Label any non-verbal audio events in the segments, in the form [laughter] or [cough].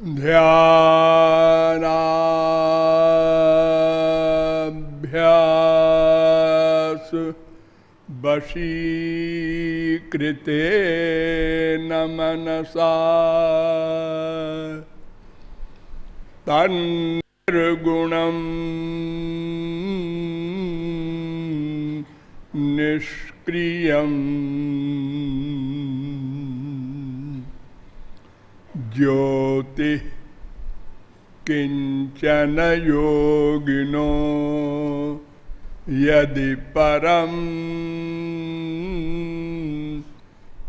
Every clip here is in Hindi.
ध्यानाभ्यास वशीकृते न मनसा। तन्निर्गुणम् निष्क्रियम्। ज्योति किंचन योगिनो यदि परम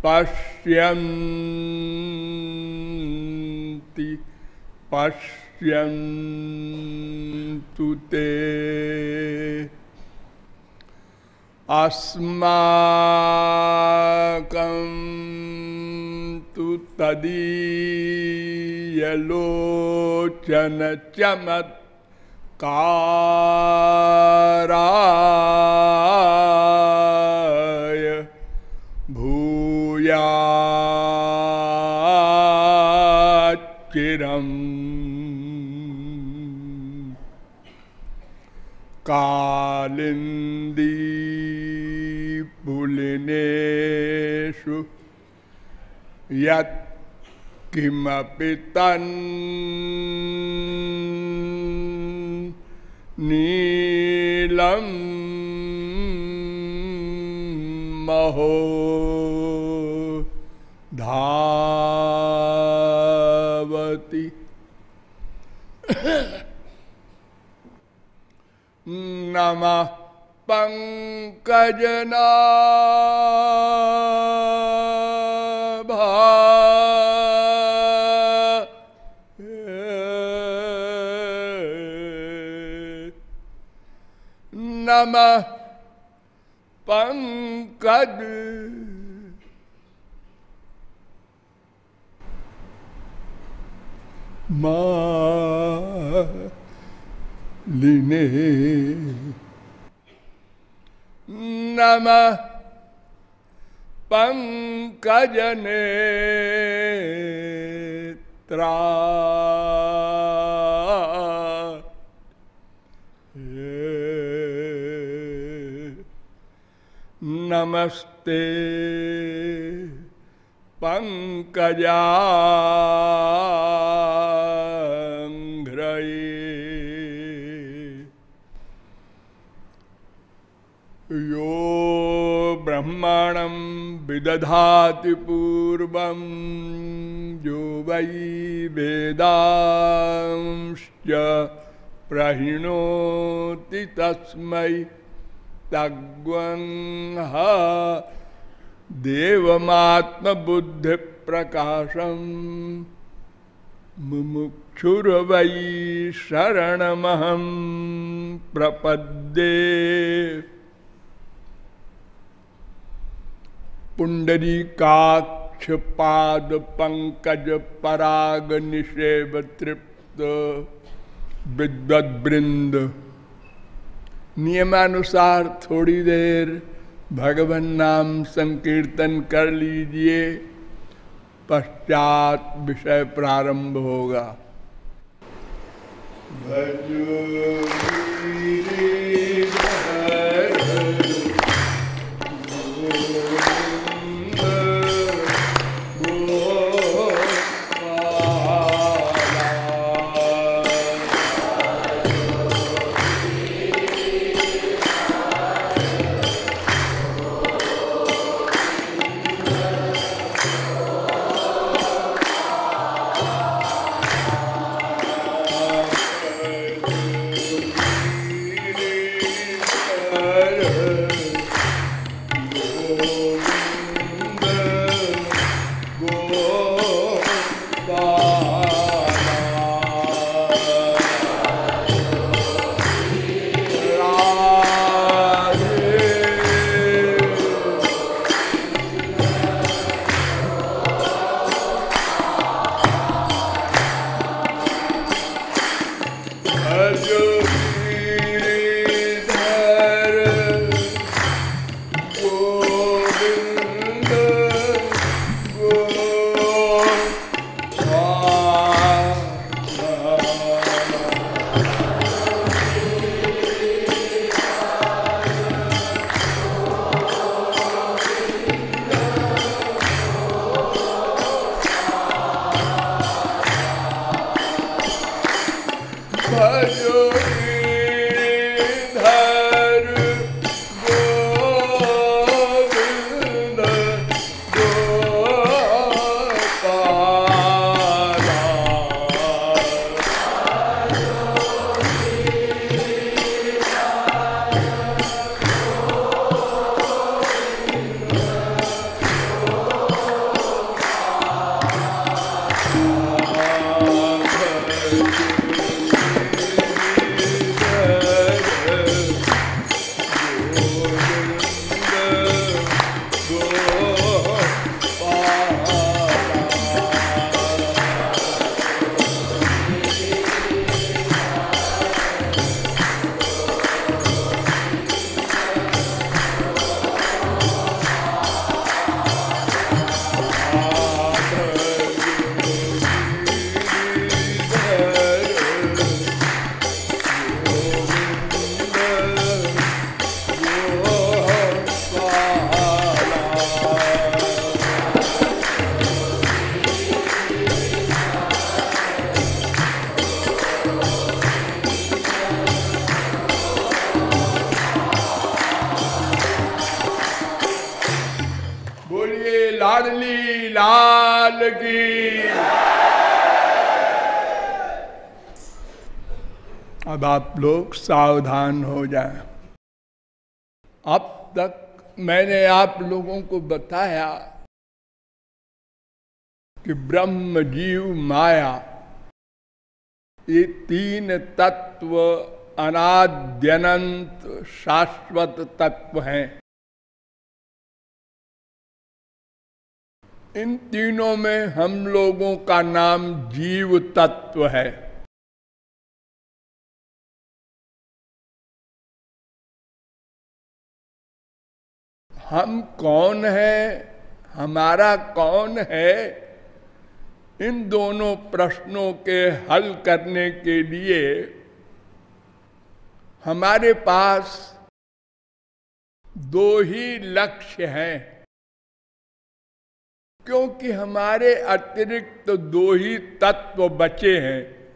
पश्यन्ति पश्यन्तु ते। अस्माकं तु तदीयलोचन चमत्काराय भूयाच्चिरम् कालिन्दी पुलिनेषु यत् किमपि तन् नीलं महो धावति। नमः पंकजना नम पंकज लिने नम पंकजने त्रा नमस्ते। पंकजाघ्रये यो ब्रह्मणं विदधाति पूर्वं यो वै वेदांश्च प्रहिणोति तस्मै तग्वंह देवमात्मबुद्धिप्रकाशम्। मुमुक्षुर्वै शरणमहं प्रपद्ये। पुंडरीकाक्ष पाद पंकज पराग निषेव तृप्त विद्वद्वृंद नियमानुसार थोड़ी देर भगवान नाम संकीर्तन कर लीजिए पश्चात विषय प्रारंभ होगा। भजो लोग सावधान हो जाएँ। अब तक मैंने आप लोगों को बताया कि ब्रह्म जीव माया, ये तीन तत्व अनाद्यनंत शाश्वत तत्व हैं इन तीनों में हम लोगों का नाम जीव तत्व है हम कौन है? हमारा कौन है? इन दोनों प्रश्नों के हल करने के लिए हमारे पास दो ही लक्ष्य हैं। क्योंकि हमारे अतिरिक्त तो दो ही तत्व बचे हैं,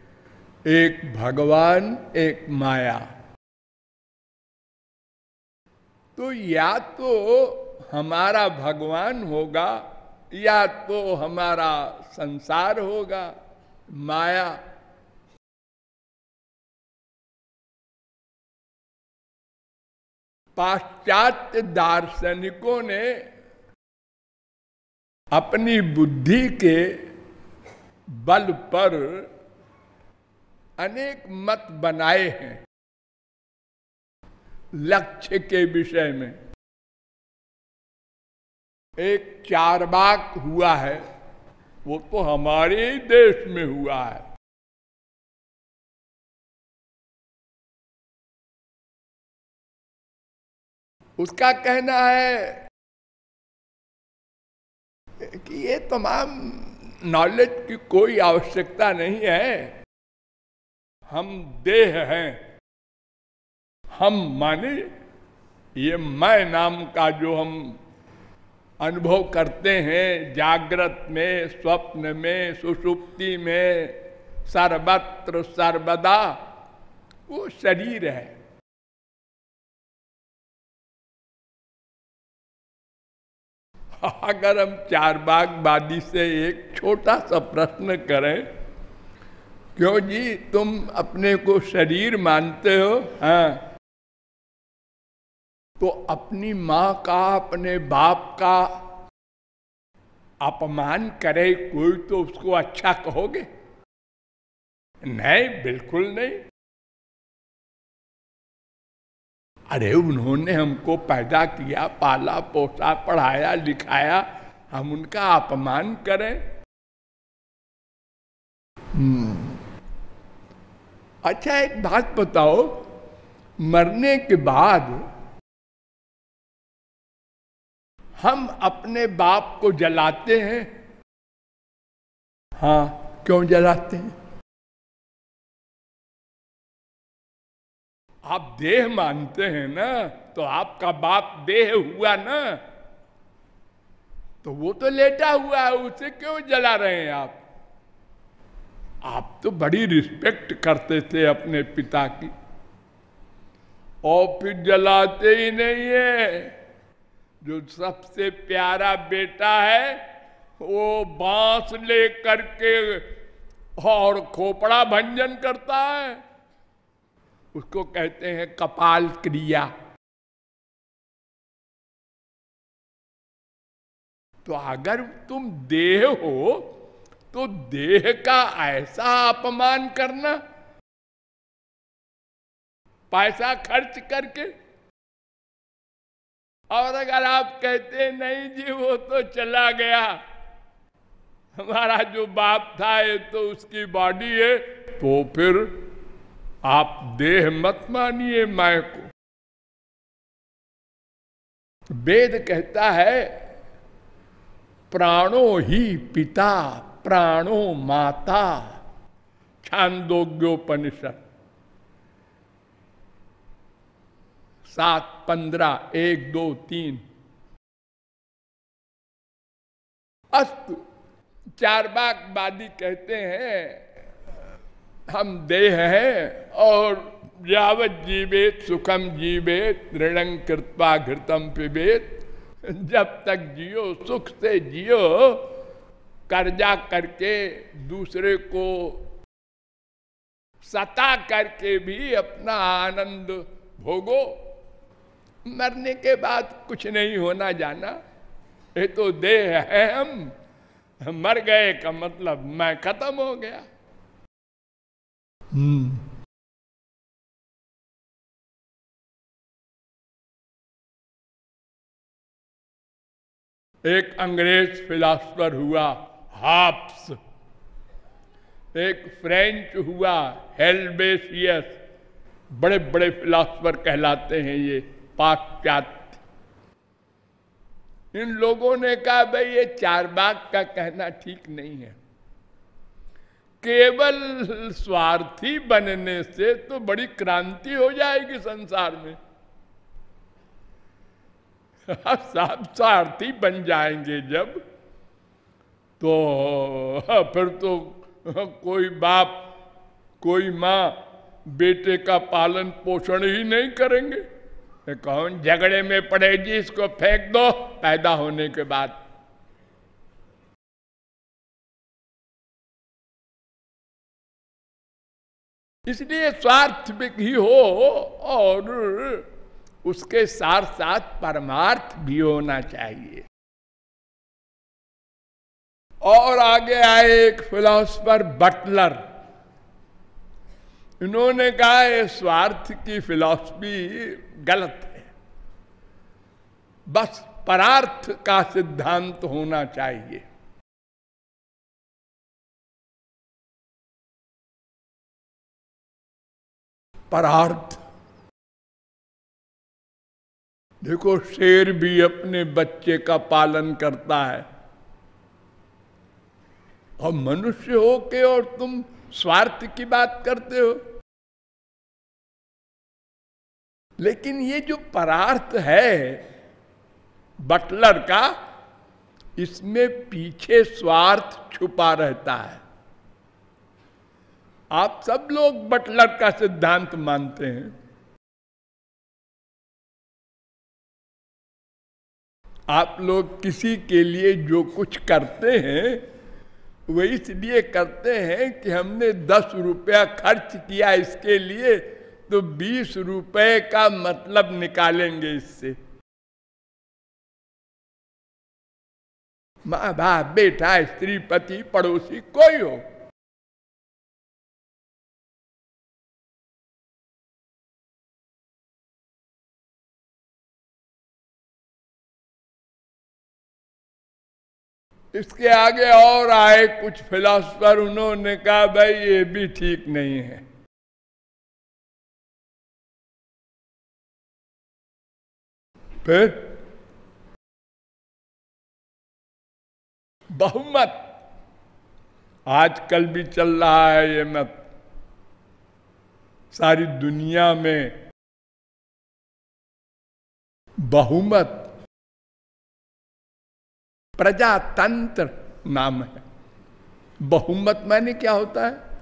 एक भगवान, एक माया। तो या तो हमारा भगवान होगा, या तो हमारा संसार होगा। माया पाश्चात्य दार्शनिकों ने अपनी बुद्धि के बल पर अनेक मत बनाए हैं। लक्ष्य के विषय में। एक चारबाग हुआ है, वो तो हमारे देश में हुआ है। उसका कहना है कि ये तमाम नॉलेज की कोई आवश्यकता नहीं है। हम देह हैं। हम माने ये मैं नाम का जो हम अनुभव करते हैं, जागृत में, स्वप्न में सुषुप्ति में, सर्वत्र, सर्वदा, वो शरीर है। अगर हम चार बागवादी से एक छोटा सा प्रश्न करें, क्यों जी तुम अपने को शरीर मानते हो? हाँ। तो अपनी माँ का, अपने बाप का अपमान करे कोई तो उसको अच्छा कहोगे? नहीं, बिल्कुल नहीं। अरे, उन्होंने हमको पैदा किया, पाला, पोसा, पढ़ाया, लिखाया, हम उनका अपमान करें। हम्म। अच्छा एक बात बताओ, मरने के बाद हम अपने बाप को जलाते हैं। हाँ क्यों जलाते हैं? आप देह मानते हैं ना तो आपका बाप देह हुआ ना। तो वो तो लेटा हुआ है, उसे क्यों जला रहे हैं आप? आप तो बड़ी रिस्पेक्ट करते थे अपने पिता की। और फिर जलाते ही नहीं है। जो सबसे प्यारा बेटा है, वो बाँस ले करके और खोपड़ा भंजन करता है। उसको कहते हैं कपाल क्रिया। तो अगर तुम देह हो तो देह का ऐसा अपमान करना। पैसा खर्च करके और अगर आप कहते नहीं जी, वो तो चला गया। हमारा जो बाप था, ये तो उसकी बॉडी है। तो फिर आप देह मत मानिए माय को। वेद कहता है, प्राणो ही पिता, प्राणो माता। छांदोग्योपनिषद। सात, पंद्रह, एक, दो, तीन। अस्तु चार बागवादी कहते हैं, हम देह हैं और यावत जीवेत, सुखम जीवेत ऋणं कृत्वा घृतम पिबेत। जब तक जियो, सुख से जियो, कर्जा करके दूसरे को सता करके भी अपना आनंद भोगो। मरने के बाद कुछ नहीं होना जाना। ये तो देह है हम। मर गए का मतलब मैं खत्म हो गया। हम्म। एक अंग्रेज़ फिलासफर हुआ हाप्स। एक फ्रेंच हुआ हेलबेसियस। बड़े बड़े फिलासफर कहलाते हैं ये। पाश्चात्य। इन लोगों ने कहा, भाई, ये चार बाग का कहना ठीक नहीं है। केवल स्वार्थी बनने से तो बड़ी क्रांति हो जाएगी संसार में। [laughs] सब स्वार्थी बन जाएँगे जब तो [laughs] फिर तो [laughs] कोई बाप, कोई माँ, बेटे का पालन पोषण ही नहीं करेंगे। कौन झगड़े में पड़े जी इसको फेंक दो, पैदा होने के बाद। इसलिए स्वार्थ भी हो और उसके साथ साथ परमार्थ भी होना चाहिए। और आगे आए एक फिलोसफर बटलर इन्होंने कहा, ये स्वार्थ की फिलॉसफी गलत है। बस परार्थ का सिद्धांत होना चाहिए। परार्थ। देखो, शेर भी अपने बच्चे का पालन करता है। और मनुष्य हो के और तुम स्वार्थ की बात करते हो। लेकिन ये जो परार्थ है, बटलर का, इसमें पीछे स्वार्थ छुपा रहता है। आप सब लोग बटलर का सिद्धांत मानते हैं। आप लोग किसी के लिए जो कुछ करते हैं वो इसलिए करते हैं कि हमने दस रुपया खर्च किया इसके लिए तो बीस रुपये का मतलब निकालेंगे इससे। माँ बाप, बेटा, स्त्री, पति, पड़ोसी कोई हो? इसके आगे और आए कुछ फिलोसफर, उन्होंने कहा, भाई, ये भी ठीक नहीं है। फिर? बहुमत। आजकल भी चल रहा है ये मत। सारी दुनिया में बहुमत। प्रजातंत्र नाम है। बहुमत माने क्या होता है?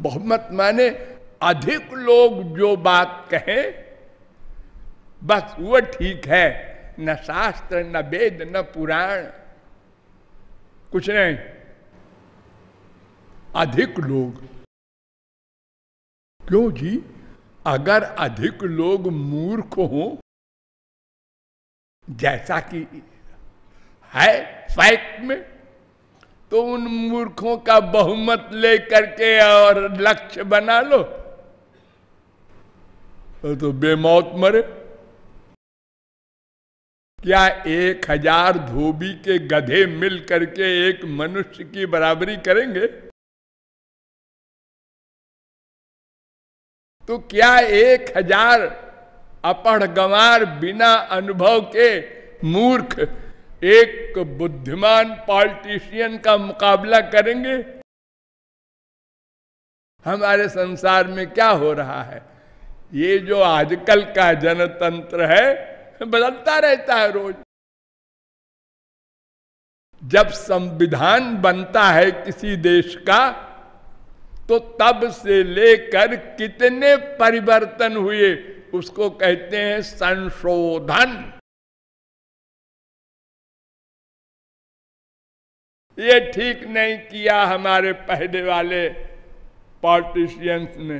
बहुमत माने अधिक लोग जो बात कहें, बस वो ठीक है। न शास्त्र, न वेद, न पुराण, कुछ नहीं। अधिक लोग। क्यों जी? अगर अधिक लोग मूर्ख हो, जैसा कि है फैक्ट में तो उन मूर्खों का बहुमत लेकर के और लक्ष्य बना लो। तो बेमौत मरे। क्या एक हज़ार धोबी के गधे मिल करके एक मनुष्य की बराबरी करेंगे? तो क्या एक हज़ार अपढ़ गंवार बिना अनुभव के मूर्ख एक बुद्धिमान पॉलिटिशियन का मुकाबला करेंगे। हमारे संसार में क्या हो रहा है? ये जो आजकल का जनतंत्र है, बदलता रहता है रोज। जब संविधान बनता है किसी देश का तो तब से लेकर कितने परिवर्तन हुए, उसको कहते हैं संशोधन। ये ठीक नहीं किया हमारे पहले वाले पॉलिटिशियंस ने।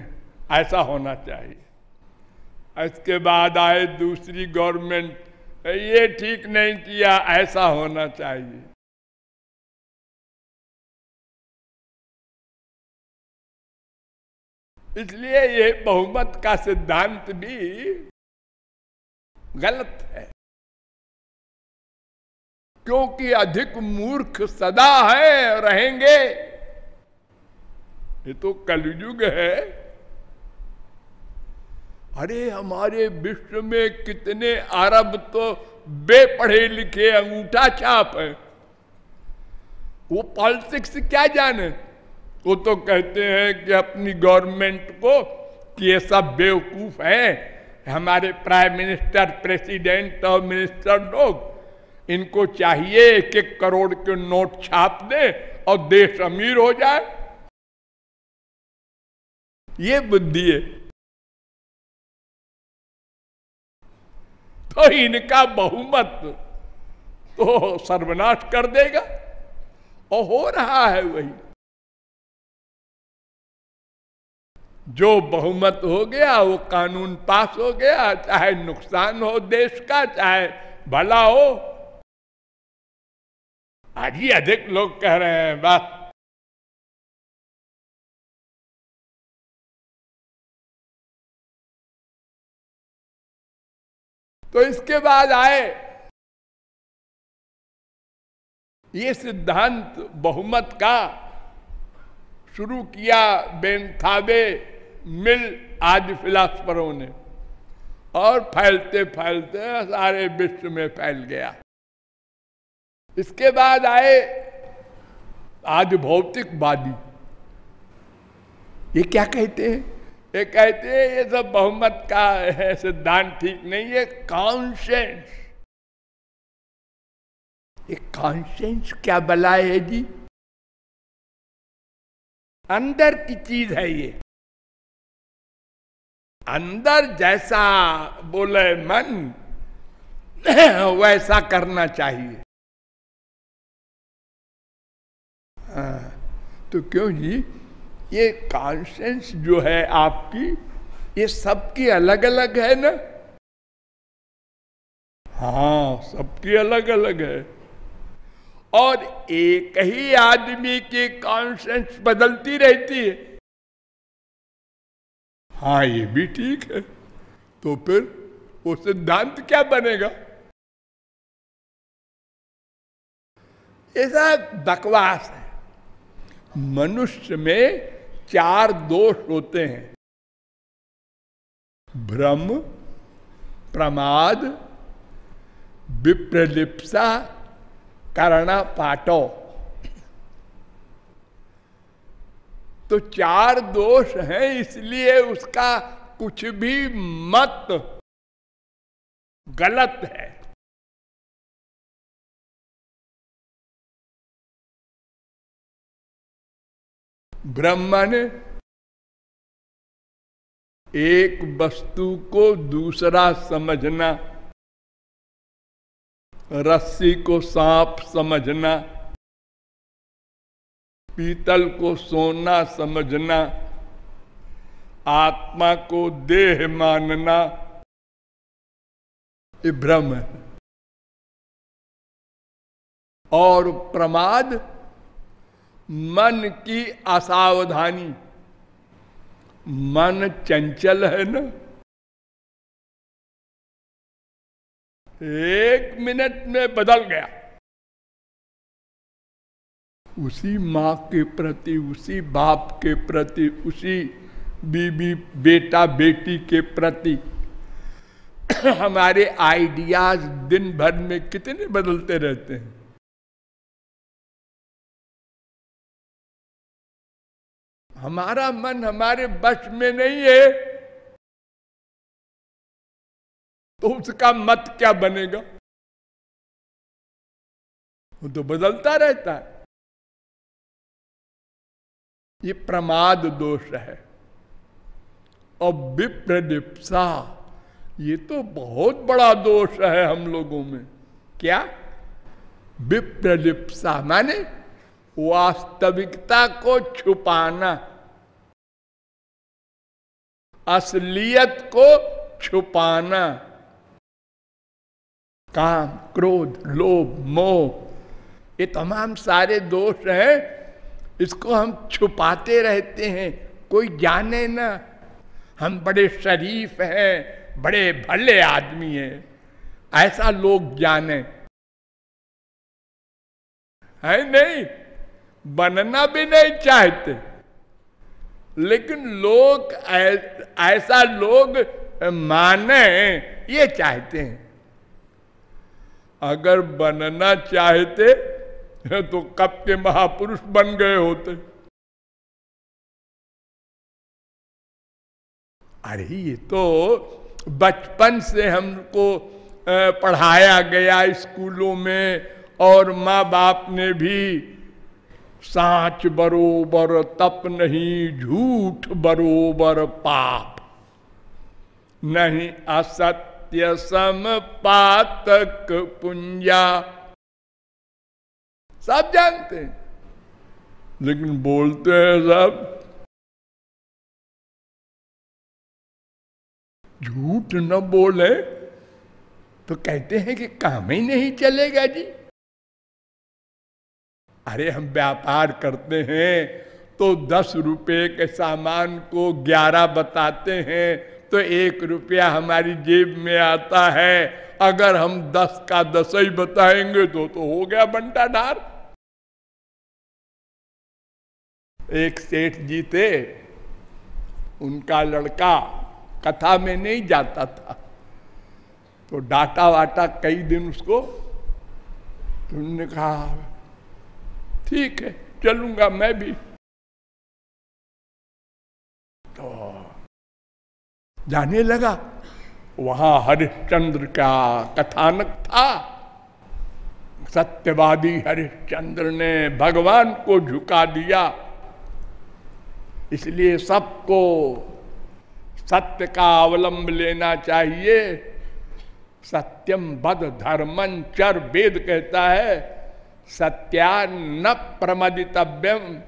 ऐसा होना चाहिए। इसके बाद आए दूसरी गवर्नमेंट ये ठीक नहीं किया, ऐसा होना चाहिए। इसलिए ये बहुमत का सिद्धांत भी गलत है। क्योंकि अधिक मूर्ख सदा है, रहेंगे। ये तो कलयुग है। अरे, हमारे विश्व में कितने अरब तो बेपढ़े लिखे अंगूठा छाप है। वो पॉलिटिक्स क्या जाने? वो तो कहते हैं कि अपनी गवर्नमेंट को कि ये सब बेवकूफ़ हैं। हमारे प्राइम मिनिस्टर, प्रेसिडेंट और मिनिस्टर लोग इनको चाहिए एक एक करोड़ के नोट छाप दे और देश अमीर हो जाए। ये बुद्धि है। तो इनका बहुमत तो सर्वनाश कर देगा और हो रहा है वही। जो बहुमत हो गया, वो कानून पास हो गया, चाहे नुकसान हो देश का, चाहे भला हो आज ही अधिक लोग कह रहे हैं, बस। तो इसके बाद आए। ये सिद्धांत बहुमत का शुरू किया बेनथाबे मिल आदि फिलासफरों ने। और फैलते फैलते सारे विश्व में फैल गया। इसके बाद आए आदि भौतिकवादी ये क्या कहते हैं? ये कहते हैं, ये सब बहुमत का है, सिद्धांत ठीक नहीं है कॉन्शेंस ये कॉन्शेंस क्या बलाए है जी? अंदर की चीज़ है ये। अंदर जैसा बोले मन, वैसा करना चाहिए। तो क्यों जी? ये कॉन्शियंस जो है आपकी, ये सबकी अलग अलग है ना? हाँ सबकी अलग अलग है। और एक ही आदमी की कॉन्शियंस बदलती रहती है। हाँ ये भी ठीक है। तो फिर वो सिद्धांत क्या बनेगा? ऐसा बकवास है। मनुष्य में चार दोष होते हैं। भ्रम, प्रमाद, विप्रलिप्सा करणा पाटो तो चार दोष हैं, इसलिए उसका कुछ भी मत गलत है। ब्रह्मन एक वस्तु को दूसरा समझना, रस्सी को सांप समझना, पीतल को सोना समझना, आत्मा को देह मानना, ये भ्रम है और प्रमाद मन की असावधानी। मन चंचल है ना? एक मिनट में बदल गया। उसी माँ के प्रति, उसी बाप के प्रति, उसी बीबी, बेटा, बेटी के प्रति [coughs] हमारे आइडियाज़ दिन भर में कितने बदलते रहते हैं। हमारा मन हमारे बस में नहीं है। तो उसका मत क्या बनेगा? वो तो बदलता रहता है। ये प्रमाद दोष है। और विप्रदिप्सा, ये तो बहुत बड़ा दोष है हम लोगों में। क्या? विप्रलिप्सा माने वास्तविकता को छुपाना। असलियत को छुपाना। काम, क्रोध, लोभ, मोह, ये तमाम सारे दोष हैं, इसको हम छुपाते रहते हैं, कोई जाने ना। हम बड़े शरीफ हैं, बड़े भले आदमी है, ऐसा लोग जाने। है नहीं? बनना भी नहीं चाहते। लेकिन लोग ऐसा लोग माने, ये चाहते हैं। अगर बनना चाहते तो कब के महापुरुष बन गए होते। अरे, ये तो बचपन से हमको पढ़ाया गया स्कूलों में, और माँ बाप ने भी साच बरोबर, तप नहीं, झूठ बरोबर पाप। नहीं असत्य सम पातक पुंजा। सब जानते हैं, लेकिन बोलते हैं सब, झूठ न बोले तो कहते हैं कि काम ही नहीं चलेगा जी। अरे हम व्यापार करते हैं तो दस रुपये के सामान को ग्यारह बताते हैं तो एक रुपया हमारी जेब में आता है। अगर हम दस का दस ही बताएँगे तो तो हो गया बंटा ढार एक सेठ जी थे, उनका लड़का कथा में नहीं जाता था। तो डाटा वाटा कई दिन उसको तो उन्होंने कहा ठीक है, चलूँगा मैं भी। तो जाने लगा, वहाँ हरिश्चंद्र का कथानक था। सत्यवादी हरिश्चंद्र ने भगवान को झुका दिया। इसलिए सबको सत्य का अवलंब लेना चाहिए। सत्यम बद धर्मन चर वेद कहता है। सत्या न प्रमदितव्यम,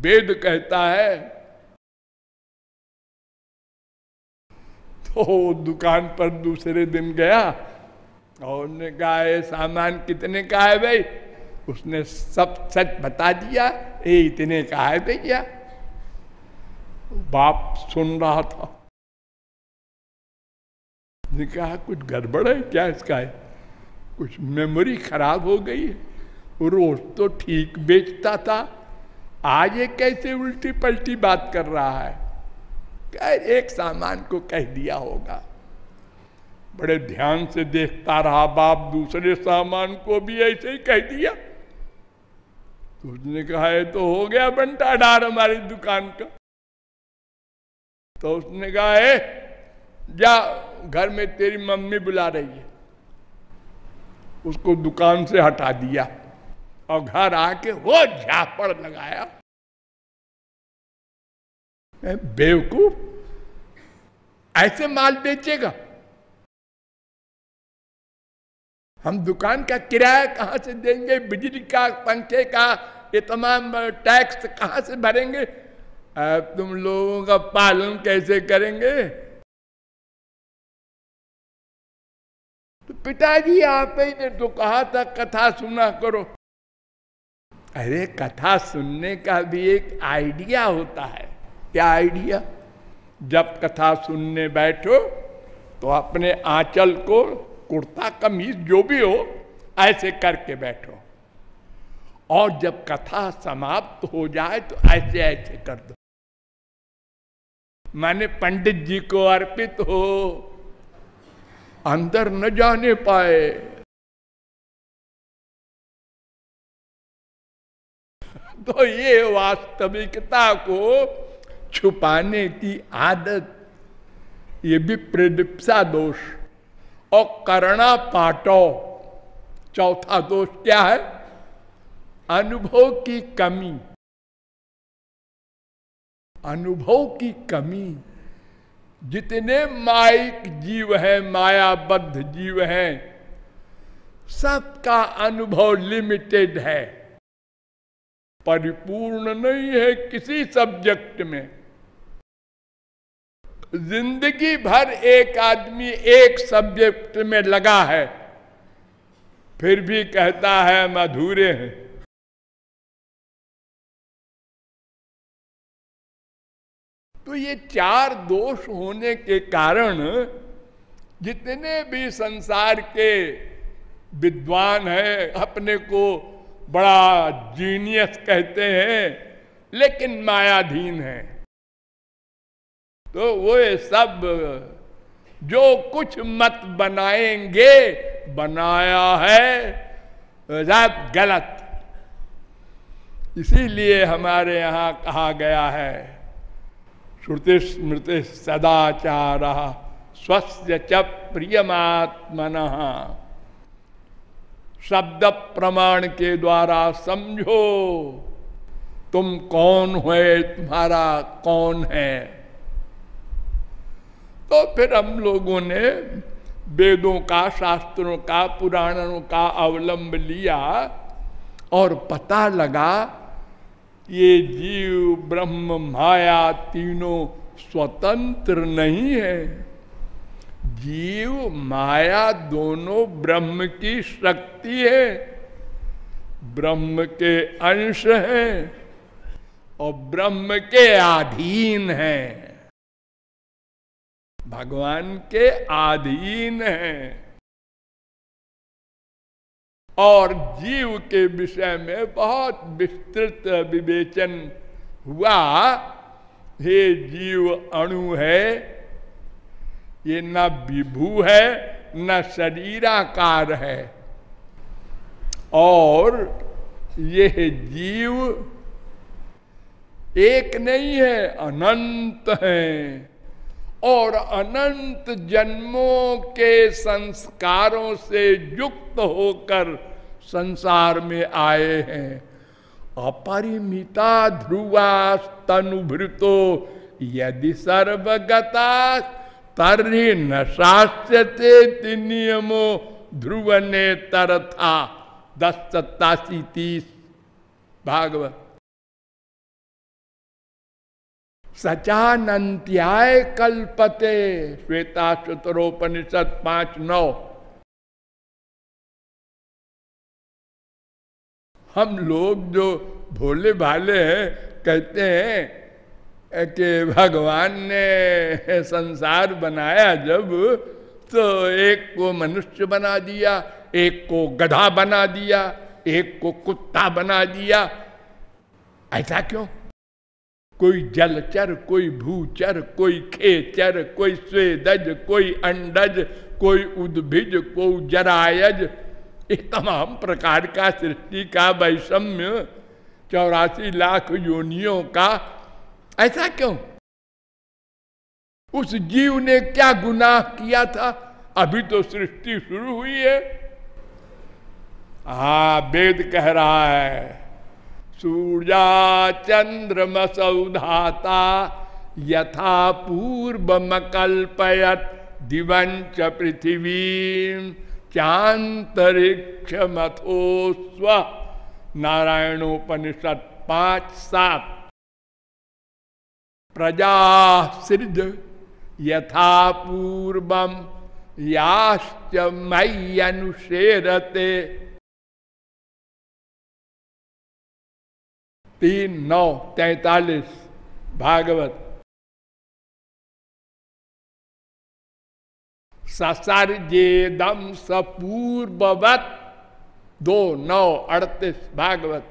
वेद कहता है। तो दुकान पर दूसरे दिन गया, और उन्होंने कहा, ये सामान कितने का है भाई? उसने सब सच बता दिया, ये इतने का है भैया। बाप सुन रहा था। ने कहा, कुछ गड़बड़ है क्या इसका? है कुछ मेमोरी खराब हो गई है? रोज तो ठीक बेचता था। आज ये कैसे उल्टी पलटी बात कर रहा है? एक सामान को कह दिया होगा। बड़े ध्यान से देखता रहा बाप, दूसरे सामान को भी ऐसे ही कह दिया। उसने कहा है तो हो गया बंटा डार हमारी दुकान का। तो उसने कहा है जा, घर में तेरी मम्मी बुला रही है। उसको दुकान से हटा दिया। और घर आके वो झापड़ लगाया। बेवकूफ़। ऐसे माल बेचेगा। हम दुकान का किराया कहाँ से देंगे? बिजली का, पंखे का, ये तमाम टैक्स कहाँ से भरेंगे? अब तुम लोगों का पालन कैसे करेंगे? तो पिताजी, आप ही ने तो कहा था, कथा सुना करो। अरे कथा सुनने का भी एक आइडिया होता है। क्या आइडिया? जब कथा सुनने बैठो तो अपने आंचल को, कुर्ता, कमीज, जो भी हो, ऐसे करके बैठो। और जब कथा समाप्त हो जाए तो ऐसे ऐसे कर दो। माने पंडित जी को अर्पित हो, अंदर न जाने पाए। तो ये वास्तविकता को छुपाने की आदत, ये भी प्रदिप्सा दोष और करणा पाटो, चौथा दोष क्या है? अनुभव की कमी। अनुभव की कमी। जितने माइक जीव है, मायाबद्ध जीव है, सबका अनुभव लिमिटेड है। परिपूर्ण नहीं है किसी सब्जेक्ट में। ज़िंदगी भर एक आदमी एक सब्जेक्ट में लगा है, फिर भी कहता है हम अधूरे हैं। तो ये चार दोष होने के कारण जितने भी संसार के विद्वान हैं, अपने को बड़ा जीनियस कहते हैं, लेकिन मायाधीन है। तो वो सब, जो कुछ मत बनाएँगे, बनाया है, रात गलत। इसीलिए हमारे यहाँ कहा गया है श्रुति स्मृति सदाचार स्वस्थ च प्रियमात्मन। शब्द प्रमाण के द्वारा समझो, तुम कौन हो, तुम्हारा कौन है? तो फिर हम लोगों ने वेदों का, शास्त्रों का, पुराणों का अवलंब लिया और पता लगा, ये जीव ब्रह्म माया तीनों स्वतंत्र नहीं है। जीव, माया दोनों ब्रह्म की शक्ति है। ब्रह्म के अंश हैं और ब्रह्म के अधीन है। भगवान के अधीन है। और जीव के विषय में बहुत विस्तृत विवेचन हुआ। हे जीव अणु है ये न विभू है, न शरीराकार है। और यह जीव एक नहीं है, अनंत है। और अनंत जन्मों के संस्कारों से युक्त होकर संसार में आए हैं। अपरिमिता ध्रुवा तनुभृतो यदि सर्वगता तर्हि न शास्यते नियमो ध्रुव ने तर था दस सत्तासी तीस भागवत। सचानंत्याय कल्पते श्वेता चतुरोपनिषद पाँच नौ। हम लोग जो भोले भाले हैं, कहते हैं कि भगवान ने संसार बनाया जब तो एक को मनुष्य बना दिया, एक को गधा बना दिया, एक को कुत्ता बना दिया। ऐसा क्यों? कोई जलचर कोई भूचर कोई खेचर कोई स्वेदज, कोई अंडज, कोई उद्भिज, कोई जरायज एक तमाम प्रकार का सृष्टि का वैषम्य, चौरासी लाख योनियों का ऐसा क्यों? उस जीव ने क्या गुनाह किया था? अभी तो सृष्टि शुरू हुई है। हा वेद कह रहा है, सूर्या चंद्रमसौधाता यथा पूर्वमकल्पयत दिवंच पृथ्वी चांतरिक्ष मथो स्व। नारायणोपनिषद पाँच सात। प्रजा सृज यथा पूर्वम याश्च मई अनुशेरते तीन, नौ, तैतालीस, भागवत। ससर्जेदम सपूर्ववत। दो, नौ, अड़तीस, भागवत।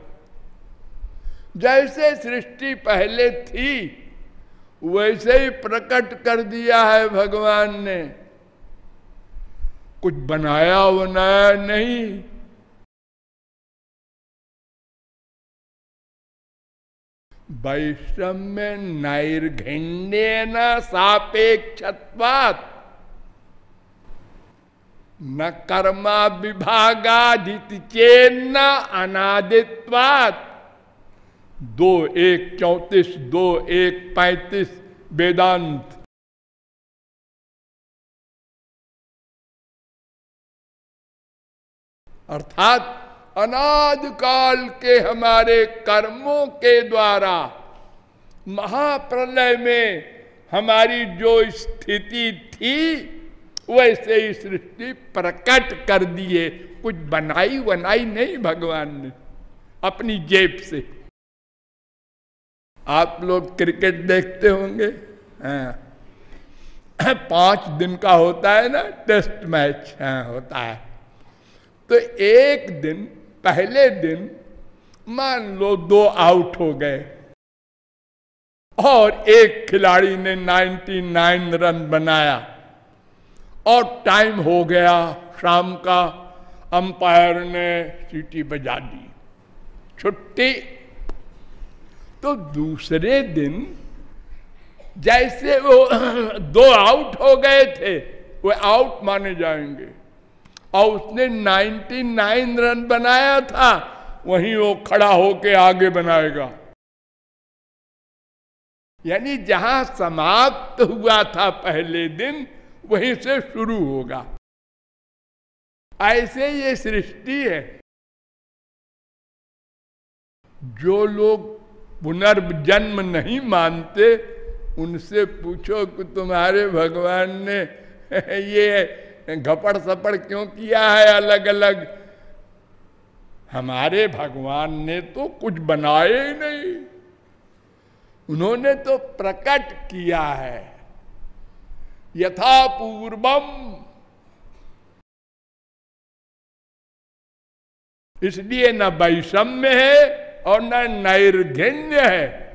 जैसे सृष्टि पहले थी वैसे ही प्रकट कर दिया है भगवान ने। कुछ बनाया बनाया नहीं। वैषम्य नैर्घण्य न सापेक्षत्वात। न कर्मा विभागादित चेन्न अनादित्वात। दो एक चौतीस, दो एक पैतीस, वेदांत। अर्थात अनाद काल के हमारे कर्मों के द्वारा महाप्रलय में हमारी जो स्थिति थी, वैसे ही सृष्टि प्रकट कर दिए। कुछ बनाई बनाई नहीं भगवान ने, अपनी जेब से। आप लोग क्रिकेट देखते होंगे। हाँ। पाँच दिन का होता है ना टेस्ट मैच हाँ, होता है। तो एक दिन पहले दिन मान लो दो आउट हो गए। और एक खिलाड़ी ने 99 रन बनाया। और टाइम हो गया शाम का अंपायर ने सीटी बजा दी। छुट्टी तो दूसरे दिन जैसे वो [clears throat] दो आउट हो गए थे, वो आउट माने जाएँगे। और उसने 99 रन बनाया था, वहीं वो खड़ा होके आगे बनाएगा। यानी जहाँ समाप्त हुआ था पहले दिन, वहीं से शुरू होगा। ऐसे ये सृष्टि है। जो लोग पुनर्जन्म नहीं मानते, उनसे पूछो कि तुम्हारे भगवान ने [laughs] ये घपड़ सपड़ क्यों किया है अलग अलग हमारे भगवान ने तो कुछ बनाए ही नहीं। उन्होंने तो प्रकट किया है। यथा पूर्वम इसलिए न वैषम्य है और न नैर्घ्य है।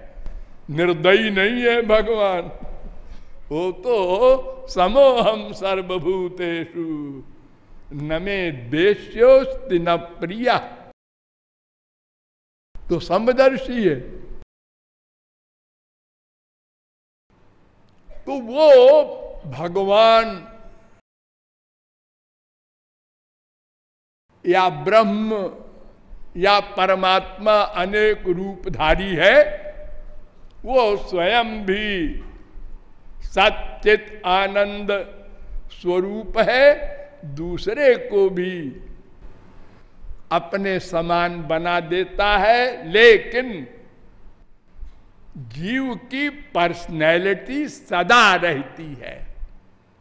निर्दयी नहीं है भगवान। वो तो समोहम सर्वभूतेषु। न मे देश्योस्ति न प्रिया। तो समदर्शी है। तो वो भगवान या ब्रह्म या परमात्मा अनेक रूपधारी है, वो स्वयं भी सचित आनंद स्वरूप है, दूसरे को भी अपने समान बना देता है। लेकिन जीव की पर्सनैलिटी सदा रहती है।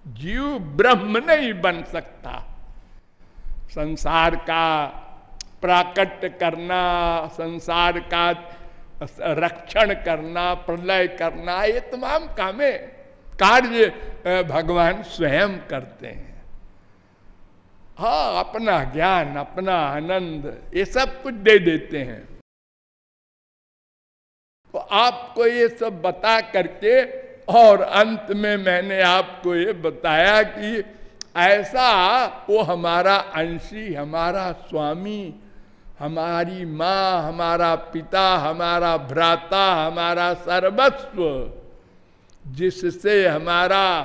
जीव ब्रह्म नहीं बन सकता। संसार का प्राकट्य करना, संसार का रक्षण करना, प्रलय करना, ये तमाम कामे, कार्य भगवान स्वयं करते हैं। हाँ अपना ज्ञान, अपना आनंद, ये सब कुछ दे देते हैं। तो आपको ये सब बता करके, और अंत में मैंने आपको ये बताया कि ऐसा वो हमारा अंशी, हमारा स्वामी हमारी माँ, हमारा पिता, हमारा भ्राता, हमारा सर्वस्व, जिससे हमारा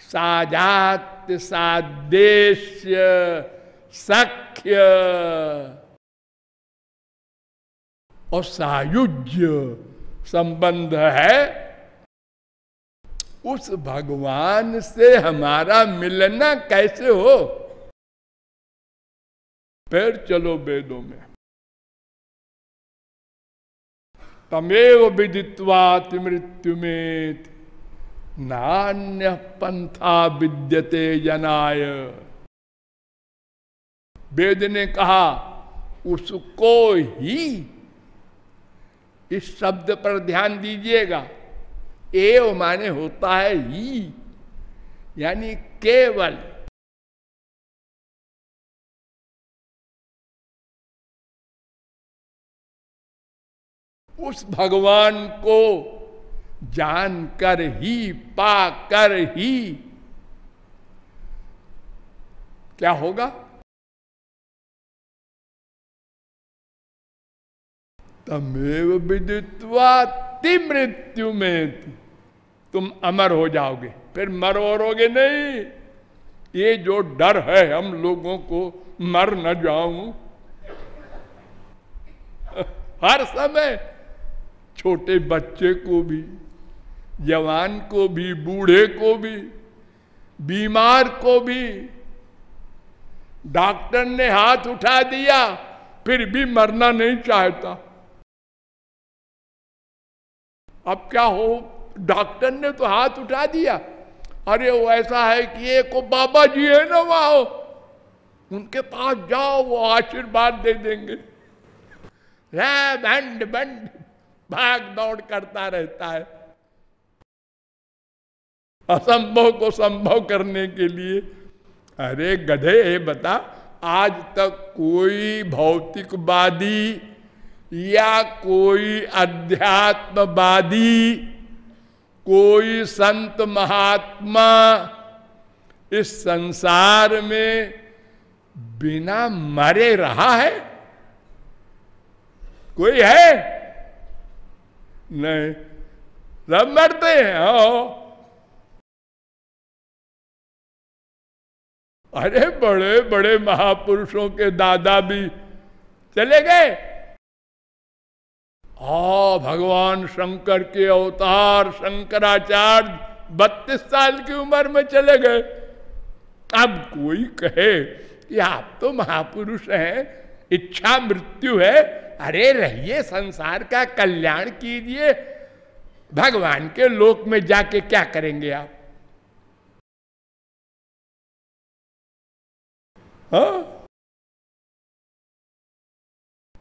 साजात सादेश्य सख्य और सायुज्य संबंध है, उस भगवान से हमारा मिलना कैसे हो? फिर चलो वेदों में। तमेव विदित्वात मृत्यु में नान्य पंथा विद्यते जनाय। वेद ने कहा, उसको ही इस शब्द पर ध्यान दीजिएगा। एव माने होता है ही, यानी केवल उस भगवान को जानकर ही, पाकर ही क्या होगा? तमेव विदित्वा मृत्यु में तुम अमर हो जाओगे, फिर मर मरोगे नहीं। ये जो डर है हम लोगों को, मर न जाऊँ। [laughs] हर समय छोटे बच्चे को भी, जवान को भी, बूढ़े को भी, बीमार को भी। डॉक्टर ने हाथ उठा दिया, फिर भी मरना नहीं चाहता। अब क्या हो, डॉक्टर ने तो हाथ उठा दिया। अरे वो ऐसा है कि एक बाबा जी है ना वहाँ, उनके पास जाओ, वो आशीर्वाद दे देंगे। बंड बंड। भाग दौड़ करता रहता है। असंभव को संभव करने के लिए, अरे गधे ये बता, आज तक कोई भौतिकवादी या कोई अध्यात्मवादी, कोई संत महात्मा इस संसार में बिना मरे रहा है? कोई है? नहीं। सब मरते हैं हो अरे बड़े बड़े महापुरुषों के दादा भी चले गए। हा भगवान शंकर के अवतार शंकराचार्य बत्तीस साल की उम्र में चले गए। अब कोई कहे कि आप तो महापुरुष हैं इच्छा मृत्यु है। अरे रहिए संसार का कल्याण कीजिए। भगवान के लोक में जाके क्या करेंगे आप? हाँ?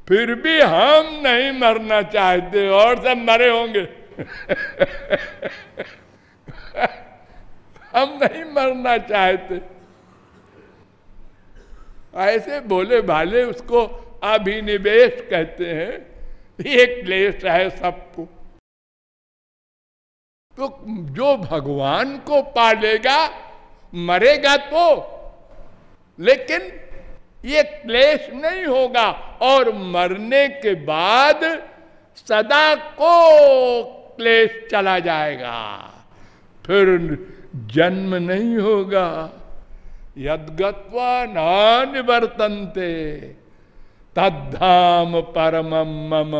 फिर भी हम नहीं मरना चाहते, और सब मरे होंगे। [laughs] हम नहीं मरना चाहते। ऐसे बोले भाले उसको अभिनिवेश कहते हैं। ये क्लेश है सबको। तो जो भगवान को पालेगा, मरेगा तो। लेकिन ये क्लेश नहीं होगा। और मरने के बाद सदा को क्लेश चला जाएगा। फिर जन्म नहीं होगा। यदगत्वा नानिवर्तनते, तद्धाम परम मम।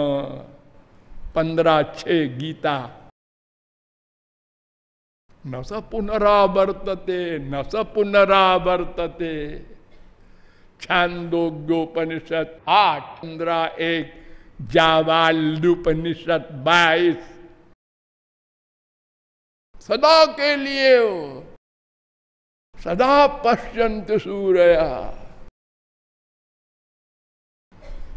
पंद्रह छे गीता। न स पुनरावर्तते, न स पुनरावर्तते। छांदोग्योपनिषद आठ, पंद्रह एक जावालुपनिषद बाईस। सदा के लिए सदा पश्यंत सूर्य।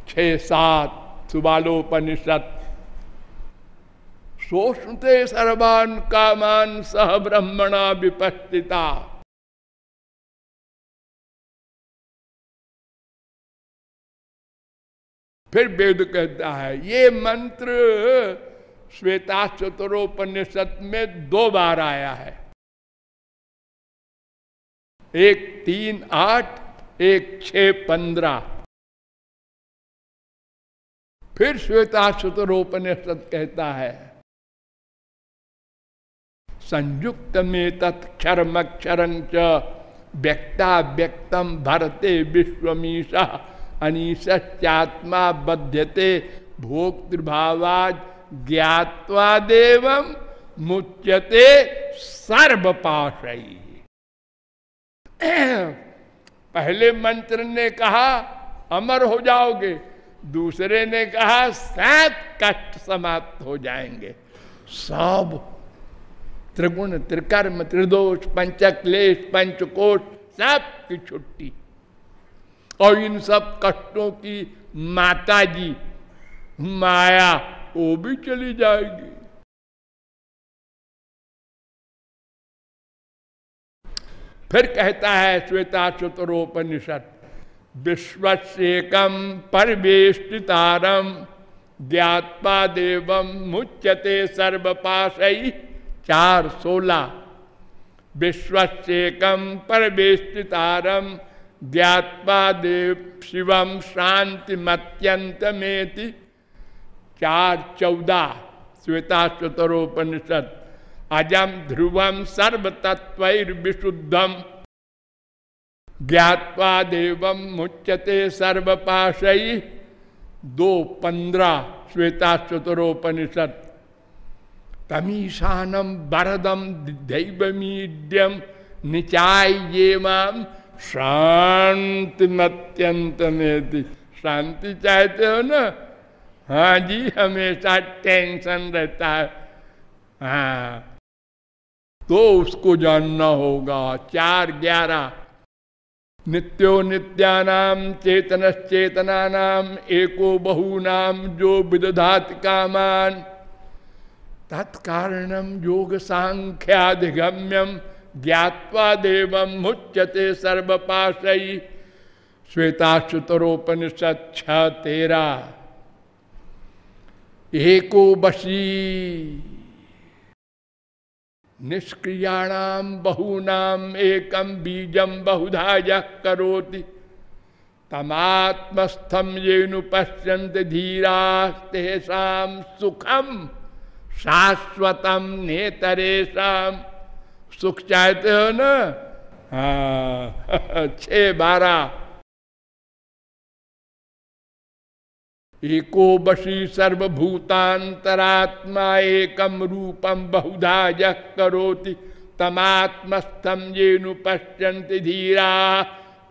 छ सात सुबालोपनिषद। सोषते सर्वान कामान सह ब्रह्मणा विपस्थिता। फिर वेद कहता है, ये मंत्र श्वेता चतुरोपनिषद में दो बार आया है। एक तीन आठ, एक छ पंद्रह। फिर श्वेता चतुरोपनिषद कहता है संयुक्त में तत्क्षरमक्षर व्यक्ता व्यक्तम भरते विश्वमीशा अनिश्चात्मा बध्यते भोक्तृभावाद ज्ञावादेव मुच्यते स सर्वपाश। [coughs] पहले मंत्र ने कहा, अमर हो जाओगे। दूसरे ने कहा, सात कष्ट समाप्त हो जाएँगे। सब त्रिगुण, त्रिकर्म, त्रिदोष, पंचक्लेश, पंचकोश, सब की छुट्टी। और इन सब कष्टों की माता जी माया, वो भी चली जाएगी। फिर कहता है श्वेता चतुरोपनिषद विश्वसेकम परवेष्टितारम ज्ञात्वा देवम मुच्यते सर्वपाशई चार सोलह विश्वसेकम परवेष्टितारम ज्ञात्वा देव शिवम शांति में चार चौदह श्वेता चतुरोपनिषद। अजम ध्रुवम सर्व तत्विशुद्धम ज्ञावा देव मुच्यते सर्वपाशई दो पंद्रह श्वेता चतुरोपनिषद तमीशानम बरदम दैवमीड्यम निचाय ये माम शांति मत्यंत में शांति चाहते हो ना? हाँ जी, हमेशा टेंशन रहता है। हाँ। तो उसको जानना होगा। चार ग्यारह। नित्यो नित्यानाम चेतन चेतना नाम एको बहुनाम जो विदधात कामान। तत्कारणम योग सांख्याधिगम्यम ज्ञावा देव मुच्यते सर्वपाशई श्वेताशुतरोपनिषद छ तेरा। एको बशी। निष्क्रियाणाम बहुनाम एकम बीजम बहुधा करोति। तमात्मस्थम ये पश्यंत धीरा तेषाम सुखम शाश्वतम नेतरेशम सुख चाहते हो ना? हाँ [laughs] छ बारह। एको बशी सर्वभूतांतरात्मा एकम रूपम बहुधा करोति तमात्मस्थम ये पश्यंति धीरा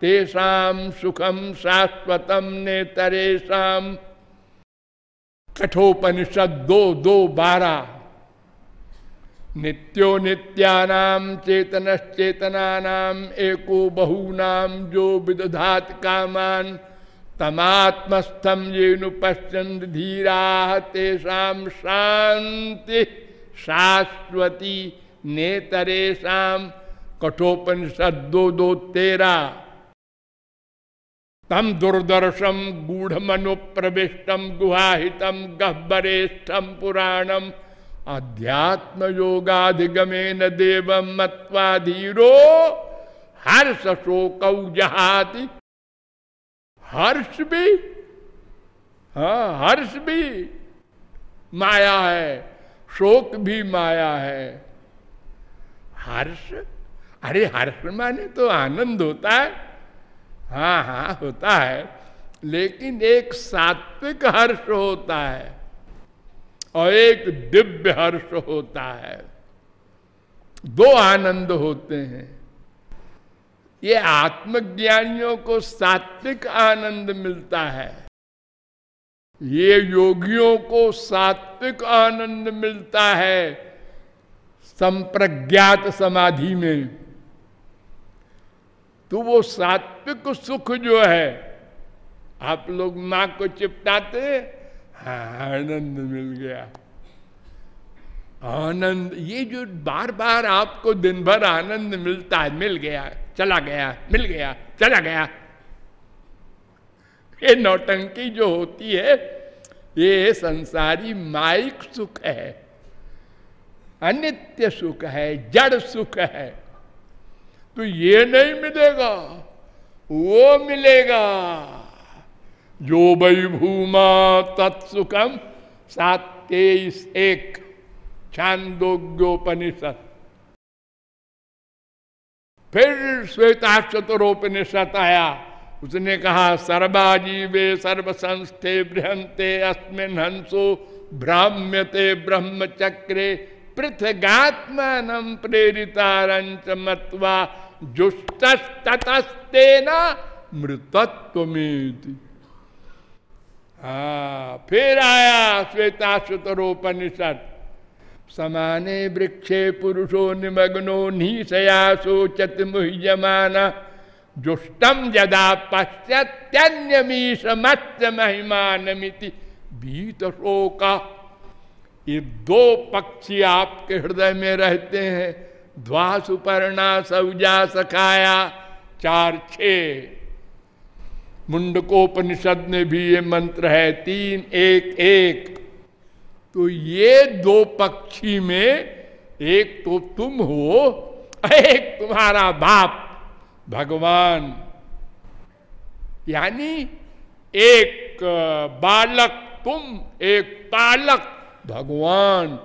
तेषाम सुखम शाश्वतम ने तरेशम कठोपनिषद दो दो बारह नित्यो नित्यानाम चेतनश्चेतनानाम एको बहुनाम जो विदधात कामान तमात्मस्थम ये पश्चंद धीरा तेषा शांति शाश्वती नेतरेशा कठोपनिषद दो दो तेरा तम दुर्दर्शम गूढ़ मनु प्रविष्टम गुहाहितम गह्वरेष्ठम पुराणम अध्यात्म योगाधिगमेन देवम मत्वाधीरो हर्ष शोक जहाती हर्ष भी हाँ हर्ष भी माया है, शोक भी माया है। हर्ष, अरे हर्ष माने तो आनंद होता है। हाँ हाँ होता है, लेकिन एक सात्विक हर्ष होता है और एक दिव्य हर्ष होता है। दो आनंद होते हैं। ये आत्मज्ञानियों को सात्विक आनंद मिलता है। ये योगियों को सात्विक आनंद मिलता है संप्रज्ञात समाधि में। तो वो सात्विक सुख जो है, आप लोग माँ को चिपटाते हाँ आनंद मिल गया। आनंद, ये जो बार बार आपको दिन भर आनंद मिलता है, मिल गया, चला गया, मिल गया, चला गया। ये नौटंकी जो होती है, ये संसारी माइक सुख है, अनित्य सुख है, जड़ सुख है। तो ये नहीं मिलेगा, वो मिलेगा। जो वही भूमा तत्सुखम सात तेईस एक। छांदोग्योपनिषद। फिर श्वेता चतुरोपनिषद आया उसने कहा, सर्वाजीवे सर्व संस्थे बृहंते अस्मिन हंसो, भ्राम्यते ब्रह्मचक्रे, पृथगात्मान प्रेरितारंच मत्वा जुष्टस्तेना मृतत्व में हाँ फिर आया श्वेता सुतरोपनिषद समाने वृक्षे पुरुषो निमग्नो निशया सोचत मुह्यमान। जुष्टम जदा पश्यत्यन्यमीश मत्स्य महिमानमिति बीत शोका ये दो पक्षी आपके हृदय में रहते हैं। ध्वा सुपर्णा सौजा सखाया। चार छे। मुंडकोपनिषद में भी ये मंत्र है, तीन एक एक। तो ये दो पक्षी में एक तो तुम हो, एक तुम्हारा बाप, भगवान। यानी एक बालक तुम, एक पालक, भगवान।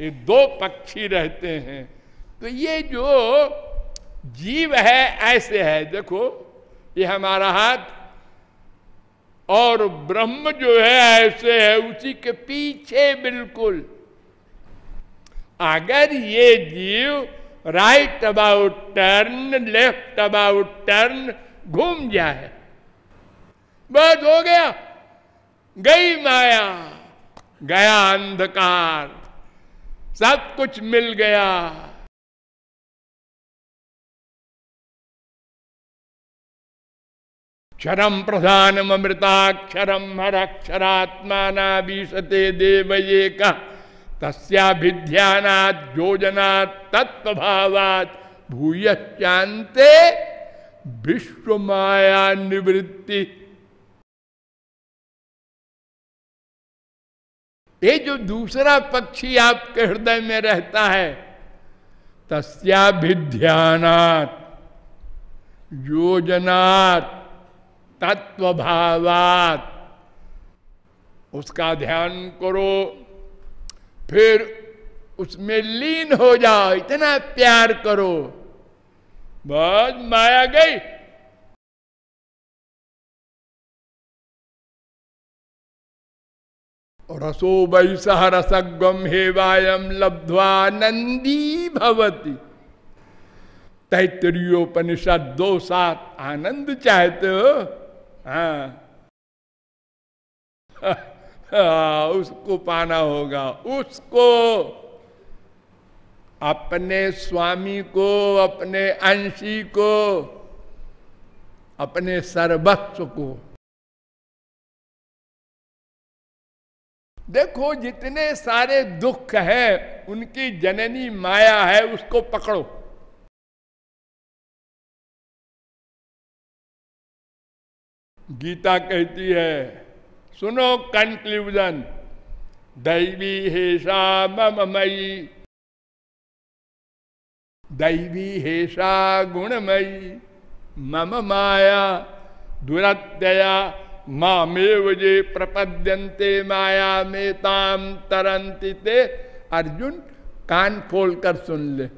ये दो पक्षी रहते हैं। तो ये जो जीव है, ऐसे है। देखो, ये हमारा हाथ और ब्रह्म जो है ऐसे है, उसी के पीछे बिल्कुल। अगर ये जीव right about turn left about turn घूम जाए। बस हो गया। गई माया, गया अंधकार। सब कुछ मिल गया। क्षरम प्रधानम अमृताक्षरम हरक्षरात्मा बीसते देव ये का तस्याभिध्यानात्, योजनात् भूयश्चान्ते विश्व माया निवृत्ति ये जो दूसरा पक्षी आपके हृदय में रहता है, तस्याभिध्यानात्, योजनात् तत्वभावात उसका ध्यान करो, फिर उसमें लीन हो जाओ, इतना प्यार करो। बस माया गई। रसो वैसह रसगम हेवायम लब्ध्वा नंदी भवती। तैतरीयोपनिषद दो सात आनंद चाहते हो? [laughs] हाँ। उसको पाना होगा, उसको। अपने स्वामी को, अपने अंशी को, अपने सर्वस्व को। देखो, जितने सारे दुख है, उनकी जननी माया है, उसको पकड़ो। गीता कहती है, सुनो कंक्लूजन दैवी हेषा मम मई दैवी हेषा गुणमयी मम माया दुरत्यया, मामेव जे प्रपद्यंते माया में ताम तरंती ते। अर्जुन कान खोल कर सुन ले।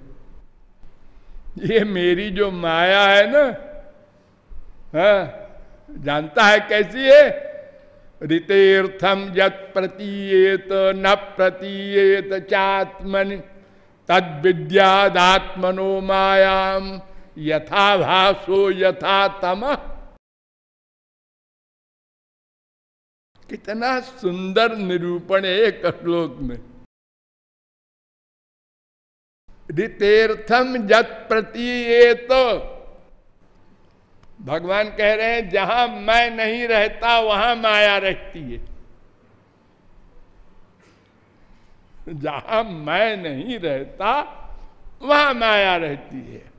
ये मेरी जो माया है ना हाँ जानता है कैसी है? ऋतेर्थम जत प्रतीयत, न प्रतीयत चात्मन तद विद्यादात्मनो मायाम यथा भाषो यथा तम कितना सुंदर निरूपण है एक श्लोक में। ऋतेर्थम जत प्रतीयत भगवान कह रहे हैं, जहाँ मैं नहीं रहता, वहाँ माया रहती है। जहाँ मैं नहीं रहता, वहाँ माया रहती है।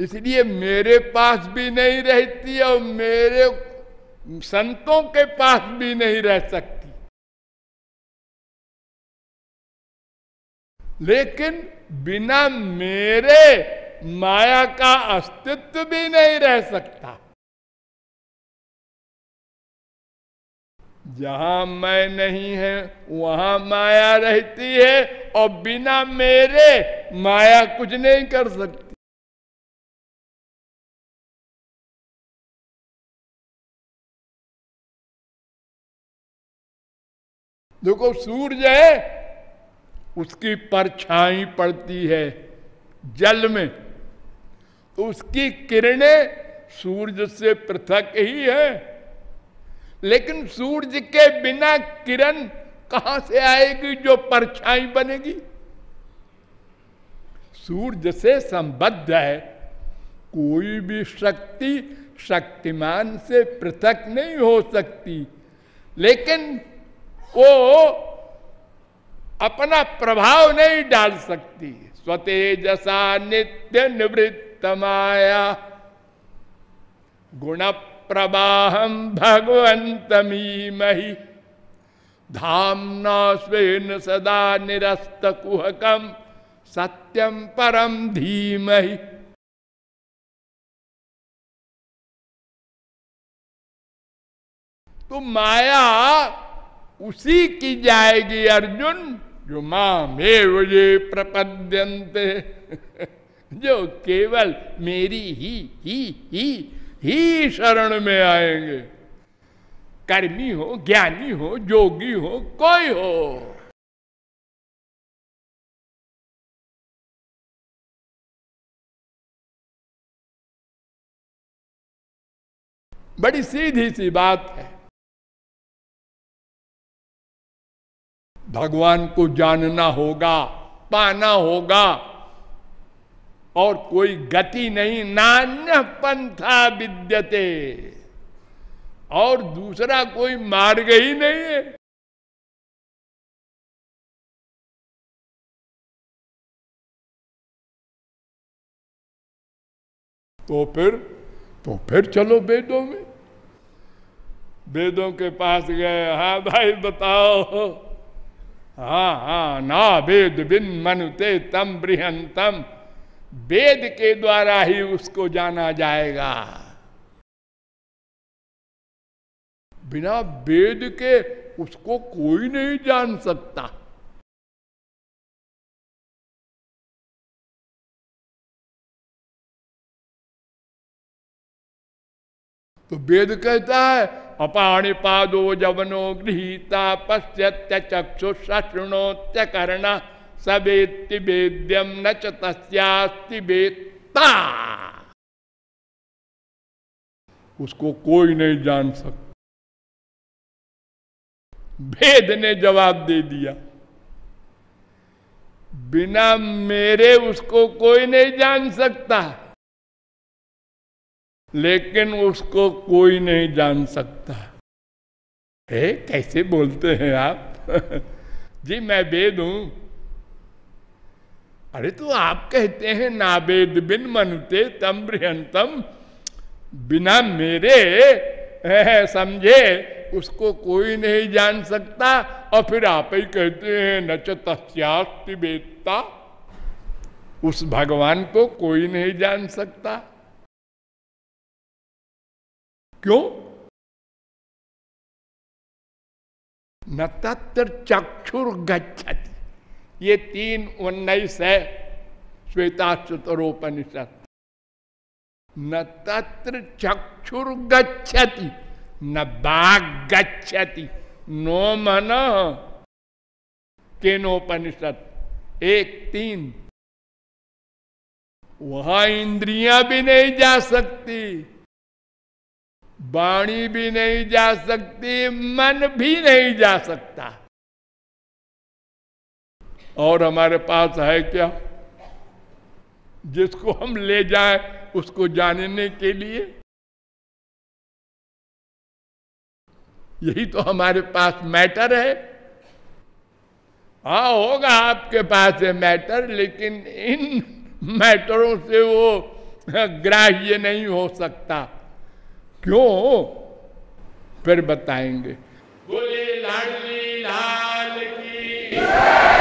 इसलिए मेरे पास भी नहीं रहती और मेरे संतों के पास भी नहीं रह सकती। लेकिन बिना मेरे माया का अस्तित्व भी नहीं रह सकता। जहाँ मैं नहीं है, वहाँ माया रहती है और बिना मेरे माया कुछ नहीं कर सकती। देखो सूर्य है, उसकी परछाई पड़ती है जल में। उसकी किरणें सूरज से पृथक ही है। लेकिन सूरज के बिना किरण कहाँ से आएगी जो परछाई बनेगी? सूर्य से संबद्ध है। कोई भी शक्ति शक्तिमान से पृथक नहीं हो सकती। लेकिन वो अपना प्रभाव नहीं डाल सकती। स्वतेजसा नित्य निवृत्त माया गुण प्रवाहम भगवंतमी मही धामना स्वेन सदा निरस्त कुहकम सत्यम परम धीमहि। तो माया उसी की जाएगी अर्जुन, जो माँ में ये प्रपद्यंते [laughs] जो केवल मेरी ही ही ही ही शरण में आएँगे। कर्मी हो, ज्ञानी हो, जोगी हो, कोई हो। बड़ी सीधी सी बात है। भगवान को जानना होगा, पाना होगा और कोई गति नहीं नान्य पंथा विद्यते। और दूसरा कोई मार्ग ही नहीं है। तो फिर तो फिर चलो वेदों में। वेदों के पास गए हाँ भाई बताओ। हाँ हाँ ना वेद बिन मनुते, तम बृहंतम। वेद के द्वारा ही उसको जाना जाएगा। बिना वेद के उसको कोई नहीं जान सकता। तो वेद कहता है अपाणी पादो जवनो गृहीता पश्यत्य चक्षु शृणोत्य कर्ण सवेत्ति वेद्यम न तस्यास्ति वेत्ता उसको कोई नहीं जान सकता। भेद ने जवाब दे दिया। बिना मेरे उसको कोई नहीं जान सकता। लेकिन उसको कोई नहीं जान सकता। है कैसे बोलते हैं आप? [laughs] जी, मैं वेद हूँ। अरे तो आप कहते हैं ना वेद बिन मनते तम बृहंतम बिना मेरे समझे, उसको कोई नहीं जान सकता, और फिर आप ही कहते हैं न तस्यास्ति उस भगवान को कोई नहीं जान सकता। क्यों? न तत्र चक्षुर गच्छति ये तीन उन्नीस है। श्वेता चतुरोपनिषद न तत्र चक्षुर गच्छति न बाघ गच्छति नो मन। केनोपनिषद। एक तीन। वहाँ इंद्रियाँ भी नहीं जा सकती। वाणी भी नहीं जा सकती। मन भी नहीं जा सकता। और हमारे पास है क्या? जिसको हम ले जाए, उसको जानने के लिए। यही तो हमारे पास मैटर है। हाँ होगा आपके पास है मैटर, लेकिन इन मैटरों से वो ग्राह्य नहीं हो सकता। क्यों? फिर बताएँगे। बोले, लाडली, लाल की